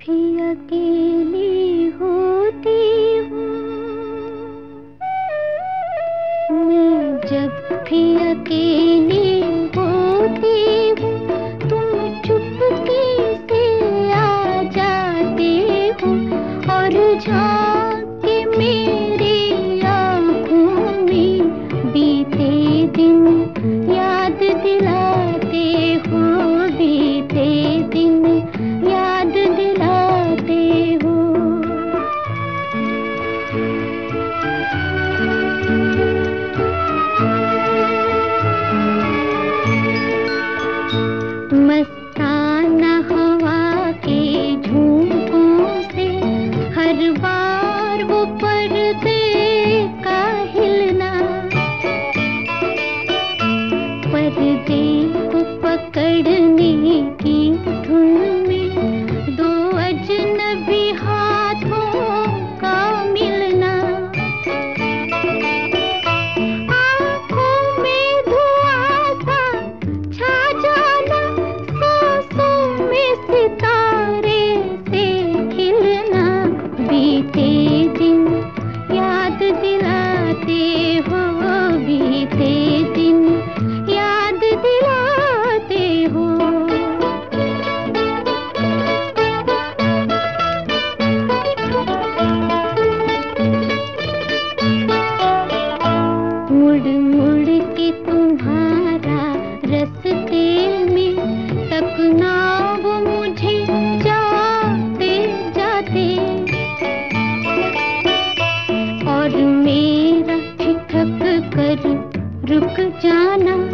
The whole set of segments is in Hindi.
भी अकेली होती हूँ। मैं जब भी अकेली बरसात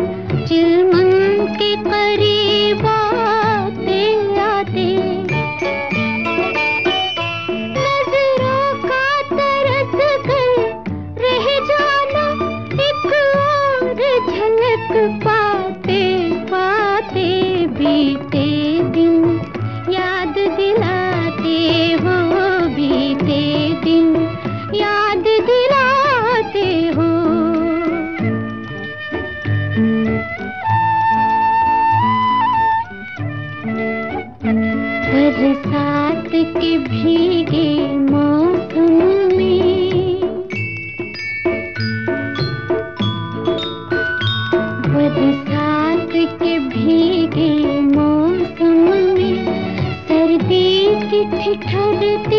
की ठिठुरती रातों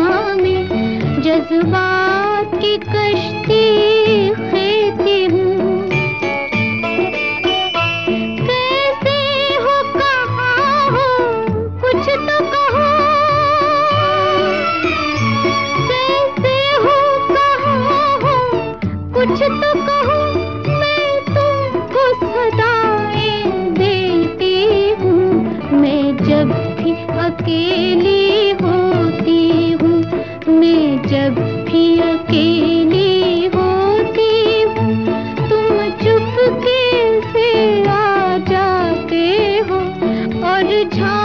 जज्बात की कश्ती खेती हूँ। तो कहो। मैं तुमको सदाएँ देती हूँ। मैं जब भी अकेली जब भी अकेली होती तुम चुपके से आ जाते हो और झा